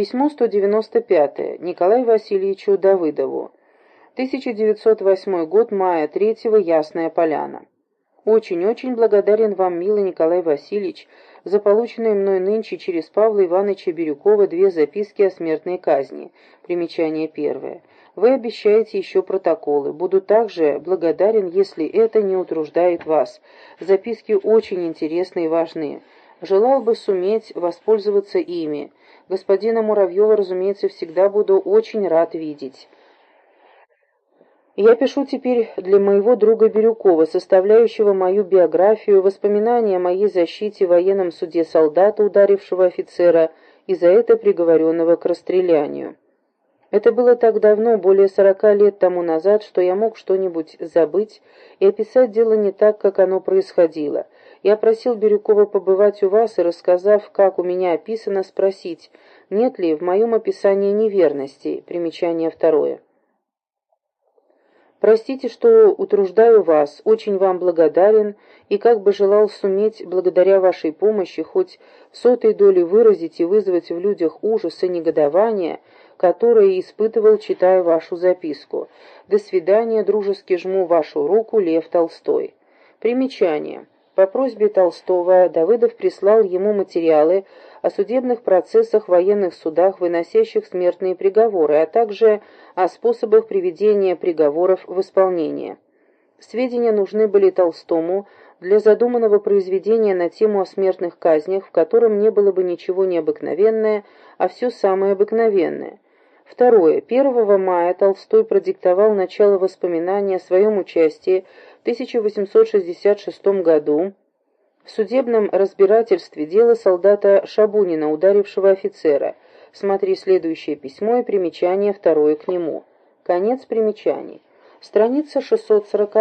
Письмо 195 Николаю Васильевичу Давыдову. 1908 год, мая 3 Ясная Поляна. Очень-очень благодарен вам, милый Николай Васильевич, за полученные мной нынче через Павла Ивановича Бирюкова две записки о смертной казни. Примечание первое. Вы обещаете еще протоколы. Буду также благодарен, если это не утруждает вас. Записки очень интересны и важны. Желал бы суметь воспользоваться ими. Господина Муравьева, разумеется, всегда буду очень рад видеть. Я пишу теперь для моего друга Бирюкова, составляющего мою биографию, воспоминания о моей защите в военном суде солдата, ударившего офицера, и за это приговоренного к расстрелянию. Это было так давно, более сорока лет тому назад, что я мог что-нибудь забыть и описать дело не так, как оно происходило. Я просил Бирюкова побывать у вас и, рассказав, как у меня описано, спросить, нет ли в моем описании неверностей. Примечание второе. Простите, что утруждаю вас, очень вам благодарен и как бы желал суметь, благодаря вашей помощи, хоть сотой доли выразить и вызвать в людях ужас и негодование, которое испытывал, читая вашу записку. До свидания, дружески жму вашу руку, Лев Толстой. Примечание. По просьбе Толстого Давыдов прислал ему материалы о судебных процессах военных судах, выносящих смертные приговоры, а также о способах приведения приговоров в исполнение. Сведения нужны были Толстому для задуманного произведения на тему о смертных казнях, в котором не было бы ничего необыкновенное, а все самое обыкновенное. Второе. 1 мая Толстой продиктовал начало воспоминаний о своем участии 1866 году в судебном разбирательстве дела солдата Шабунина, ударившего офицера. Смотри следующее письмо и примечание второе к нему. Конец примечаний. Страница 640.